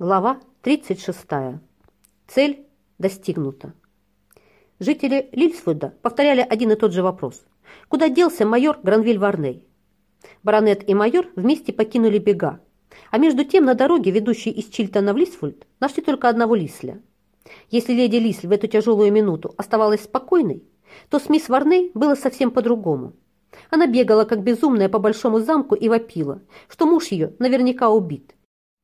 Глава 36. Цель достигнута. Жители Лильсфуда повторяли один и тот же вопрос. Куда делся майор Гранвиль Варней? Баронет и майор вместе покинули бега, а между тем на дороге, ведущей из Чильтона в Лисфульд, нашли только одного Лисля. Если леди Лисль в эту тяжелую минуту оставалась спокойной, то с мисс Варней было совсем по-другому. Она бегала, как безумная, по большому замку и вопила, что муж ее наверняка убит.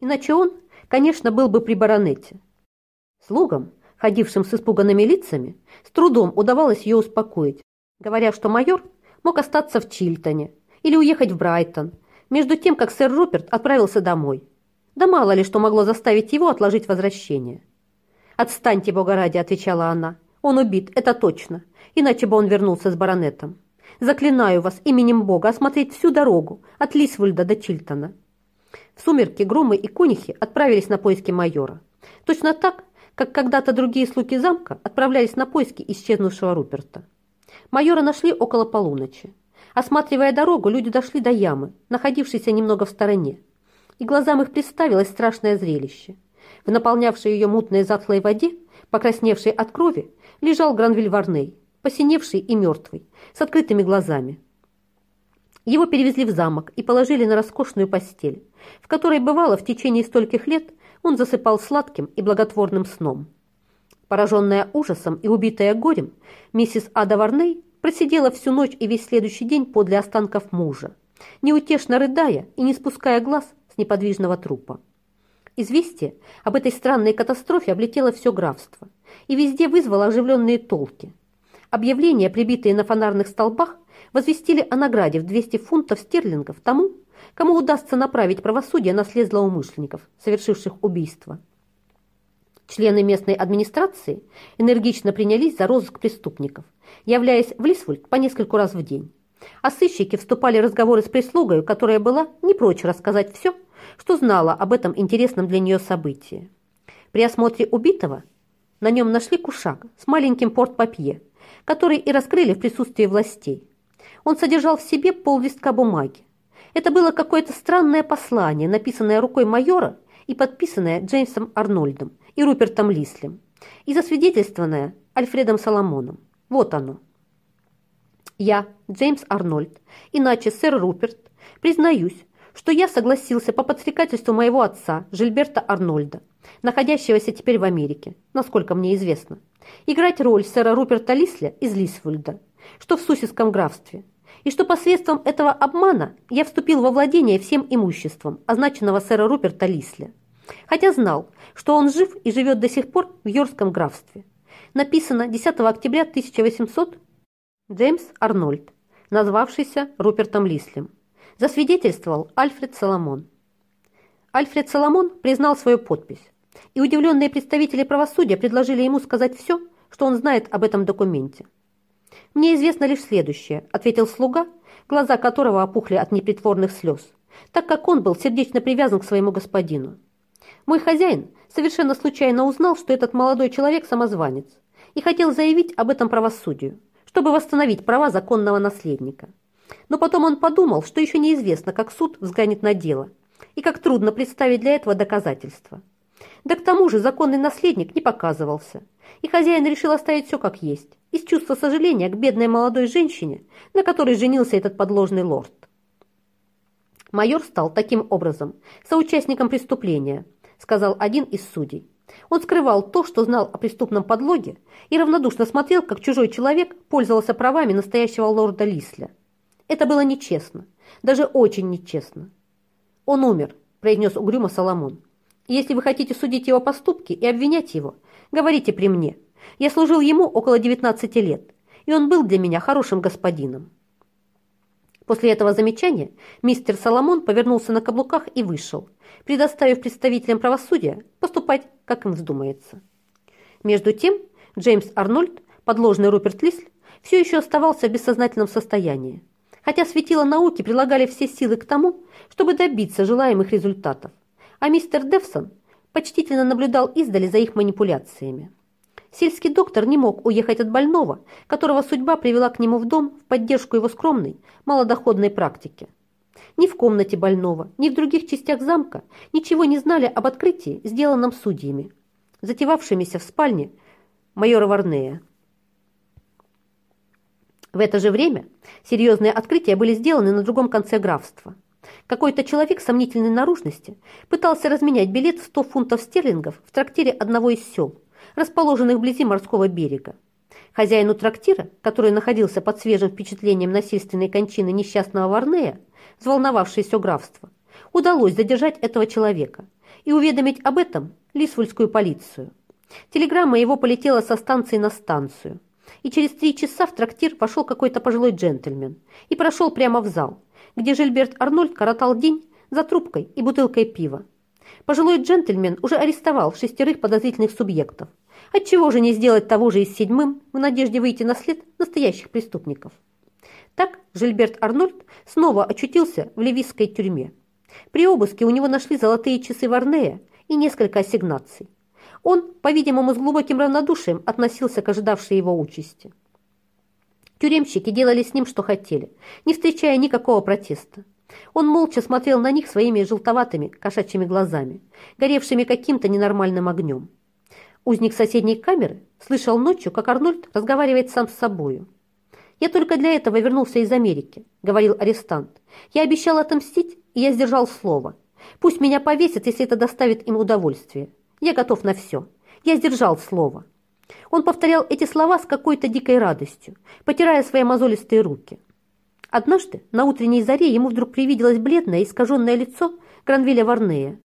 Иначе он конечно, был бы при баронете. Слугам, ходившим с испуганными лицами, с трудом удавалось ее успокоить, говоря, что майор мог остаться в Чильтоне или уехать в Брайтон, между тем, как сэр Руперт отправился домой. Да мало ли что могло заставить его отложить возвращение. «Отстаньте, бога ради», — отвечала она. «Он убит, это точно, иначе бы он вернулся с баронетом. Заклинаю вас именем Бога осмотреть всю дорогу от Лисвульда до Чильтона. Сумерки Громы и Конихи отправились на поиски майора. Точно так, как когда-то другие слуги замка отправлялись на поиски исчезнувшего Руперта. Майора нашли около полуночи. Осматривая дорогу, люди дошли до ямы, находившейся немного в стороне. И глазам их представилось страшное зрелище. В наполнявшей ее мутной затхлой воде, покрасневшей от крови, лежал Гранвиль Варней, посиневший и мертвый, с открытыми глазами. Его перевезли в замок и положили на роскошную постель, в которой бывало в течение стольких лет он засыпал сладким и благотворным сном. Пораженная ужасом и убитая горем, миссис Ада Варней просидела всю ночь и весь следующий день подле останков мужа, неутешно рыдая и не спуская глаз с неподвижного трупа. Известие об этой странной катастрофе облетело все графство и везде вызвало оживленные толки. Объявления, прибитые на фонарных столбах, возвестили о награде в 200 фунтов стерлингов тому, кому удастся направить правосудие на след злоумышленников, совершивших убийство. Члены местной администрации энергично принялись за розыск преступников, являясь в Лисвульд по нескольку раз в день. А сыщики вступали в разговоры с прислугой, которая была не прочь рассказать все, что знала об этом интересном для нее событии. При осмотре убитого на нем нашли кушак с маленьким портпапье, который и раскрыли в присутствии властей. Он содержал в себе пол листка бумаги. Это было какое-то странное послание, написанное рукой майора и подписанное Джеймсом Арнольдом и Рупертом Лислем, и засвидетельствованное Альфредом Соломоном. Вот оно. Я, Джеймс Арнольд, иначе сэр Руперт, признаюсь, что я согласился по подстрекательству моего отца, Жильберта Арнольда, находящегося теперь в Америке, насколько мне известно, играть роль сэра Руперта Лисля из Лисвульда, что в Сусиском графстве, и что посредством этого обмана я вступил во владение всем имуществом, означенного сэра Руперта Лисля, хотя знал, что он жив и живет до сих пор в Йоркском графстве. Написано 10 октября 1800 Джеймс Арнольд, назвавшийся Рупертом Лислем. Засвидетельствовал Альфред Соломон. Альфред Соломон признал свою подпись, и удивленные представители правосудия предложили ему сказать все, что он знает об этом документе. «Мне известно лишь следующее», – ответил слуга, глаза которого опухли от непритворных слез, так как он был сердечно привязан к своему господину. «Мой хозяин совершенно случайно узнал, что этот молодой человек – самозванец, и хотел заявить об этом правосудию, чтобы восстановить права законного наследника. Но потом он подумал, что еще неизвестно, как суд взглянет на дело, и как трудно представить для этого доказательства. Да к тому же законный наследник не показывался, и хозяин решил оставить все как есть, из чувства сожаления к бедной молодой женщине, на которой женился этот подложный лорд. Майор стал таким образом соучастником преступления, сказал один из судей. Он скрывал то, что знал о преступном подлоге, и равнодушно смотрел, как чужой человек пользовался правами настоящего лорда Лисля. Это было нечестно, даже очень нечестно. «Он умер», – произнес угрюмо Соломон. Если вы хотите судить его поступки и обвинять его, говорите при мне. Я служил ему около 19 лет, и он был для меня хорошим господином». После этого замечания мистер Соломон повернулся на каблуках и вышел, предоставив представителям правосудия поступать, как им вздумается. Между тем Джеймс Арнольд, подложный Руперт Лисль, все еще оставался в бессознательном состоянии, хотя светила науки прилагали все силы к тому, чтобы добиться желаемых результатов а мистер Девсон почтительно наблюдал издали за их манипуляциями. Сельский доктор не мог уехать от больного, которого судьба привела к нему в дом в поддержку его скромной, малодоходной практики. Ни в комнате больного, ни в других частях замка ничего не знали об открытии, сделанном судьями, затевавшимися в спальне майора Варнея. В это же время серьезные открытия были сделаны на другом конце графства. Какой-то человек сомнительной наружности пытался разменять билет в 100 фунтов стерлингов в трактире одного из сел, расположенных вблизи морского берега. Хозяину трактира, который находился под свежим впечатлением насильственной кончины несчастного Варнея, взволновавшее все графство, удалось задержать этого человека и уведомить об этом Лисвульскую полицию. Телеграмма его полетела со станции на станцию, и через три часа в трактир вошел какой-то пожилой джентльмен и прошел прямо в зал, где Жильберт Арнольд коротал день за трубкой и бутылкой пива. Пожилой джентльмен уже арестовал шестерых подозрительных субъектов. Отчего же не сделать того же и с седьмым, в надежде выйти на след настоящих преступников? Так Жильберт Арнольд снова очутился в ливийской тюрьме. При обыске у него нашли золотые часы Варнея и несколько ассигнаций. Он, по-видимому, с глубоким равнодушием относился к ожидавшей его участи. Тюремщики делали с ним, что хотели, не встречая никакого протеста. Он молча смотрел на них своими желтоватыми кошачьими глазами, горевшими каким-то ненормальным огнем. Узник соседней камеры слышал ночью, как Арнольд разговаривает сам с собою. «Я только для этого вернулся из Америки», — говорил арестант. «Я обещал отомстить, и я сдержал слово. Пусть меня повесят, если это доставит им удовольствие. Я готов на все. Я сдержал слово». Он повторял эти слова с какой-то дикой радостью, потирая свои мозолистые руки. Однажды на утренней заре ему вдруг привиделось бледное искаженное лицо Гранвиля Варнея,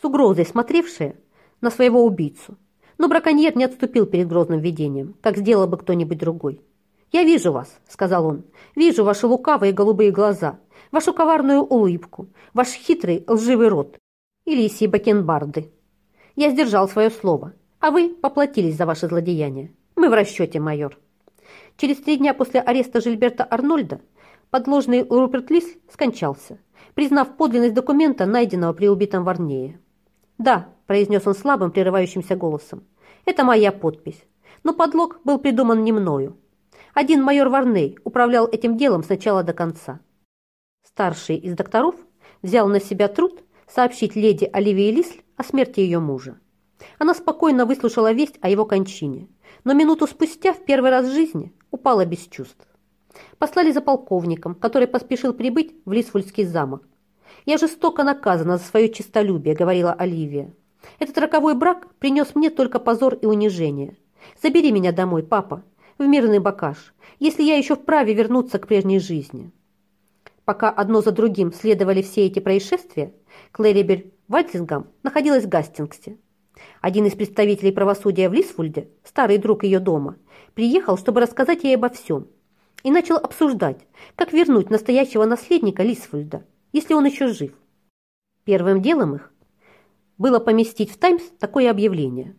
с угрозой смотревшее на своего убийцу. Но браконьер не отступил перед грозным видением, как сделал бы кто-нибудь другой. «Я вижу вас», — сказал он, — «вижу ваши лукавые голубые глаза, вашу коварную улыбку, ваш хитрый лживый рот и лисьи бакенбарды. Я сдержал свое слово, а вы поплатились за ваше злодеяние. Мы в расчете, майор». Через три дня после ареста Жильберта Арнольда подложный Руперт Лис скончался, признав подлинность документа, найденного при убитом Варнее. «Да», – произнес он слабым, прерывающимся голосом, – «это моя подпись. Но подлог был придуман не мною. Один майор Варней управлял этим делом с начала до конца». Старший из докторов взял на себя труд сообщить леди Оливии Лисль о смерти ее мужа. Она спокойно выслушала весть о его кончине, но минуту спустя, в первый раз в жизни, упала без чувств. Послали за полковником, который поспешил прибыть в Лисвульский замок. «Я жестоко наказана за свое честолюбие», — говорила Оливия. «Этот роковой брак принес мне только позор и унижение. Забери меня домой, папа, в мирный бакаш, если я еще вправе вернуться к прежней жизни». Пока одно за другим следовали все эти происшествия, Клэрибель Вальтингам находилась в Гастингсе. Один из представителей правосудия в Лисфульде, старый друг ее дома, приехал, чтобы рассказать ей обо всем – и начал обсуждать, как вернуть настоящего наследника Лисфульда, если он еще жив. Первым делом их было поместить в «Таймс» такое объявление.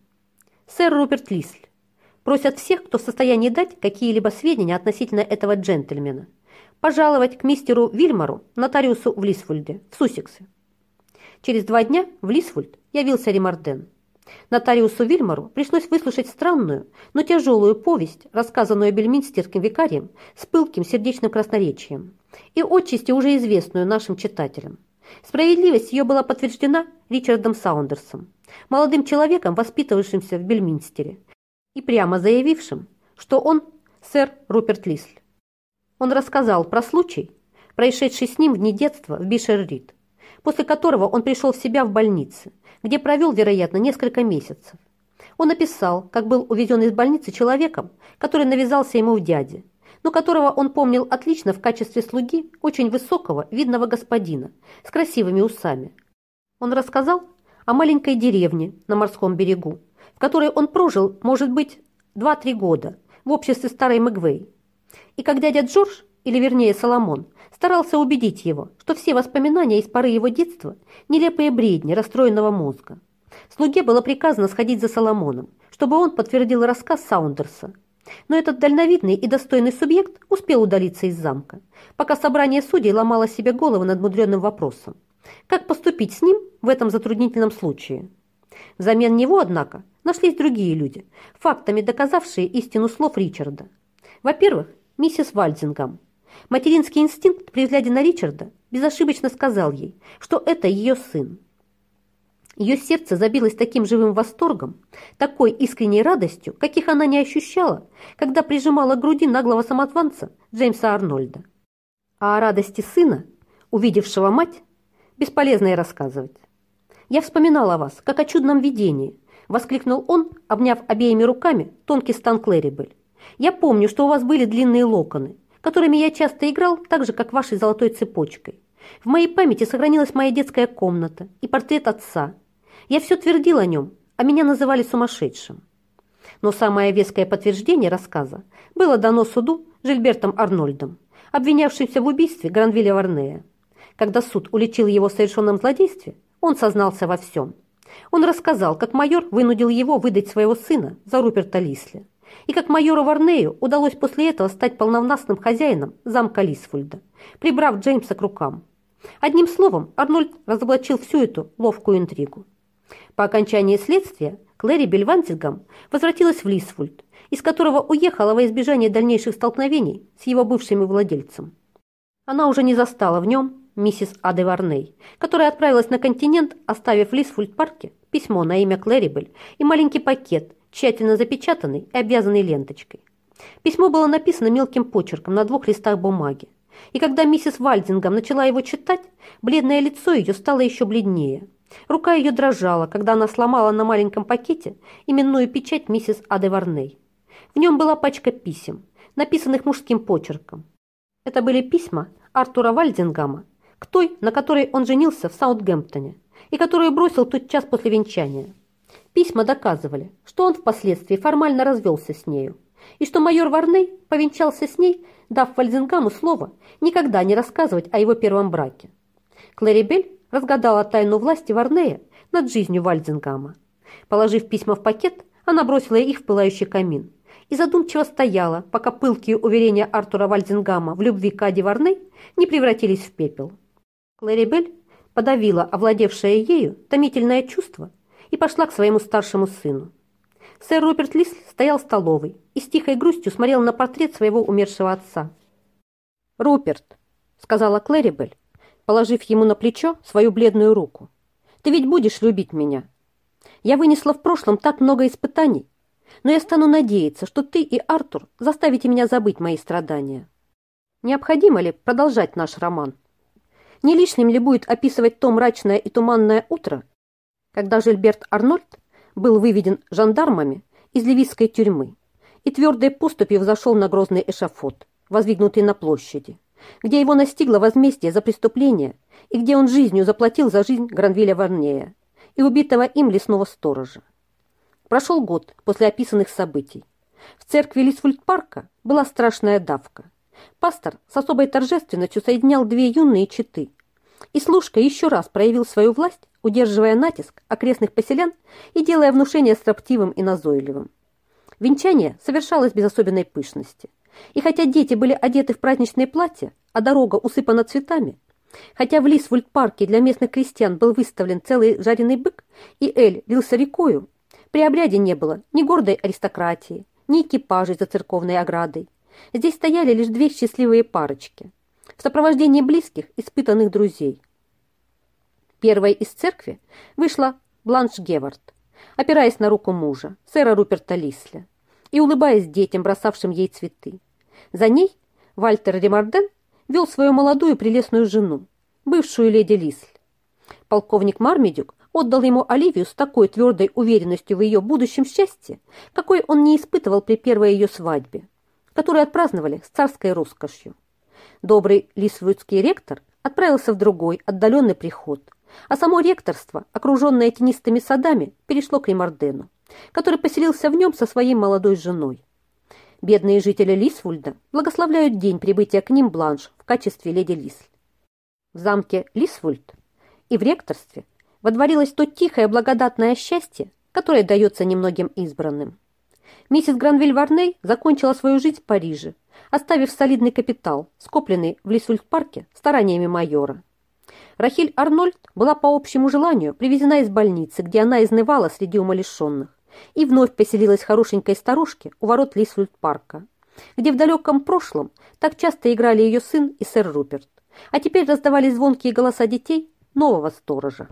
«Сэр Руперт Лисль просят всех, кто в состоянии дать какие-либо сведения относительно этого джентльмена, пожаловать к мистеру Вильмару, нотариусу в Лисфульде, в Суссексе». Через два дня в Лисфульд явился Ремарден. Нотариусу Вильмару пришлось выслушать странную, но тяжелую повесть, рассказанную бельминстерским викарием с пылким сердечным красноречием, и отчасти уже известную нашим читателям. Справедливость ее была подтверждена Ричардом Саундерсом, молодым человеком, воспитывавшимся в Бельминстере, и прямо заявившим, что он сэр Руперт Лисль. Он рассказал про случай, происшедший с ним в дни в Бишер-Рид, после которого он пришел в себя в больнице, где провел, вероятно, несколько месяцев. Он описал, как был увезен из больницы человеком, который навязался ему в дяде, но которого он помнил отлично в качестве слуги очень высокого, видного господина с красивыми усами. Он рассказал о маленькой деревне на морском берегу, в которой он прожил, может быть, 2-3 года в обществе старой Мэгвей. И как дядя Джордж, или вернее Соломон, старался убедить его, что все воспоминания из поры его детства – нелепые бредни расстроенного мозга. Слуге было приказано сходить за Соломоном, чтобы он подтвердил рассказ Саундерса. Но этот дальновидный и достойный субъект успел удалиться из замка, пока собрание судей ломало себе головы над мудренным вопросом. Как поступить с ним в этом затруднительном случае? Взамен него, однако, нашлись другие люди, фактами доказавшие истину слов Ричарда. Во-первых, миссис Вальдингам – материнский инстинкт при взгляде на Ричарда безошибочно сказал ей, что это ее сын. Ее сердце забилось таким живым восторгом, такой искренней радостью, каких она не ощущала, когда прижимала к груди наглого самозванца Джеймса Арнольда. А о радости сына, увидевшего мать, бесполезно и рассказывать. «Я вспоминал о вас, как о чудном видении», – воскликнул он, обняв обеими руками тонкий стан Клэрибель. «Я помню, что у вас были длинные локоны, которыми я часто играл, так же, как вашей золотой цепочкой. В моей памяти сохранилась моя детская комната и портрет отца – я все твердил о нем, а меня называли сумасшедшим. Но самое веское подтверждение рассказа было дано суду Жильбертом Арнольдом, обвинявшимся в убийстве Гранвилля Варнея. Когда суд уличил его в совершенном злодействе, он сознался во всем. Он рассказал, как майор вынудил его выдать своего сына за Руперта Лисли, и как майору Варнею удалось после этого стать полновластным хозяином замка Лисфульда, прибрав Джеймса к рукам. Одним словом, Арнольд разоблачил всю эту ловкую интригу. По окончании следствия Клэри Бельвантингам возвратилась в Лисфульд, из которого уехала во избежание дальнейших столкновений с его бывшим владельцем. Она уже не застала в нем миссис Ады Варней, которая отправилась на континент, оставив в Лисфульд-парке письмо на имя Клэрибель и маленький пакет, тщательно запечатанный и обвязанный ленточкой. Письмо было написано мелким почерком на двух листах бумаги, и когда миссис Вальдингам начала его читать, бледное лицо ее стало еще бледнее – Рука ее дрожала, когда она сломала на маленьком пакете именную печать миссис Ады Варней. В нем была пачка писем, написанных мужским почерком. Это были письма Артура Вальдингама к той, на которой он женился в Саутгемптоне и которую бросил тот час после венчания. Письма доказывали, что он впоследствии формально развелся с нею, и что майор Варней повенчался с ней, дав Вальдингаму слово никогда не рассказывать о его первом браке. Клэрибель разгадала тайну власти Варнея над жизнью Вальдингама. Положив письма в пакет, она бросила их в пылающий камин и задумчиво стояла, пока пылкие уверения Артура Вальдингама в любви к Аде Варней не превратились в пепел. Клэрибель подавила овладевшее ею томительное чувство и пошла к своему старшему сыну. Сэр Роберт Лис стоял в столовой и с тихой грустью смотрел на портрет своего умершего отца. «Руперт», — сказала Клэрибель, положив ему на плечо свою бледную руку. «Ты ведь будешь любить меня. Я вынесла в прошлом так много испытаний, но я стану надеяться, что ты и Артур заставите меня забыть мои страдания. Необходимо ли продолжать наш роман? Не лишним ли будет описывать то мрачное и туманное утро, когда Жильберт Арнольд был выведен жандармами из ливийской тюрьмы и твердой поступью взошел на грозный эшафот, воздвигнутый на площади, где его настигло возмездие за преступление и где он жизнью заплатил за жизнь Гранвиля Варнея и убитого им лесного сторожа. Прошел год после описанных событий. В церкви Лисфульд-парка была страшная давка. Пастор с особой торжественностью соединял две юные четы. И служка еще раз проявил свою власть, удерживая натиск окрестных поселян и делая внушение строптивым и назойливым. Венчание совершалось без особенной пышности. И хотя дети были одеты в праздничные платья, а дорога усыпана цветами, хотя в Лисвульд-парке для местных крестьян был выставлен целый жареный бык и Эль лился рекою, при обряде не было ни гордой аристократии, ни экипажей за церковной оградой. Здесь стояли лишь две счастливые парочки в сопровождении близких, испытанных друзей. Первой из церкви вышла Бланш Гевард, опираясь на руку мужа, сэра Руперта Лисля, и улыбаясь детям, бросавшим ей цветы. За ней Вальтер Ремарден вел свою молодую прелестную жену, бывшую леди Лисль. Полковник Мармедюк отдал ему Оливию с такой твердой уверенностью в ее будущем счастье, какой он не испытывал при первой ее свадьбе, которую отпраздновали с царской роскошью. Добрый лисвудский ректор отправился в другой, отдаленный приход, а само ректорство, окруженное тенистыми садами, перешло к Ремардену, который поселился в нем со своей молодой женой. Бедные жители Лисфульда благословляют день прибытия к ним Бланш в качестве леди Лисль. В замке Лисфульд и в ректорстве водворилось то тихое благодатное счастье, которое дается немногим избранным. Миссис Гранвиль-Варней закончила свою жизнь в Париже, оставив солидный капитал, скопленный в Лисфульд-парке стараниями майора. Рахиль Арнольд была по общему желанию привезена из больницы, где она изнывала среди умалишенных и вновь поселилась хорошенькой старушке у ворот Лисфульд-парка, где в далеком прошлом так часто играли ее сын и сэр Руперт, а теперь раздавались звонкие голоса детей нового сторожа.